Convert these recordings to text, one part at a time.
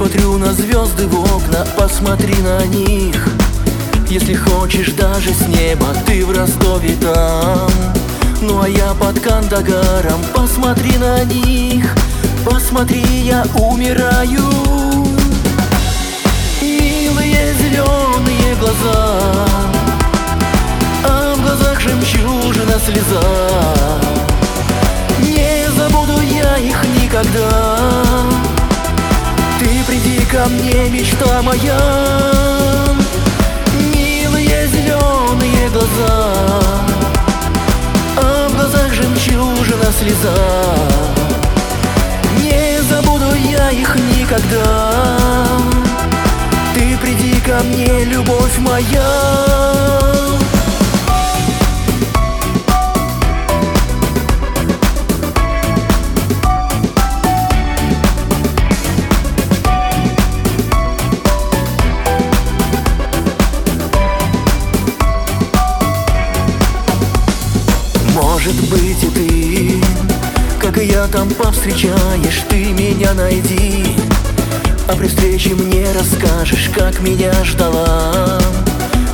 смотрю на звезды в окна, посмотри на них. Если хочешь даже с неба, ты в Ростове там. Ну а я под Кандагаром, посмотри на них. Посмотри, я умираю. Милые зеленые глаза А в глазах жемчужина слеза. Не забуду я их никогда ко мне, мечта моя. Милые зеленые глаза. А в глазах жемчужина слеза. Их никогда. Ты приди ко мне, любовь моя Может быть и ты. Как и я там повстречаешь, ты меня найди. А при встрече мне расскажешь, как меня ждала.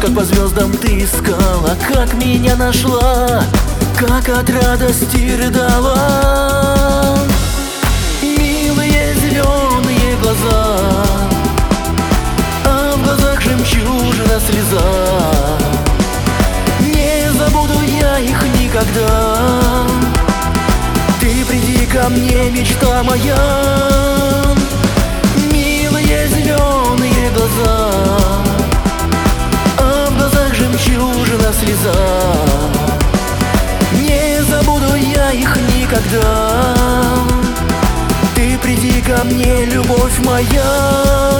Как по звездам ты искала, как меня нашла. Как от радости рыдала ко мне, мечта моя. Милые зеленые глаза А в глазах жемчужина слеза. Не забуду я их никогда. Ты приди ко мне, любовь моя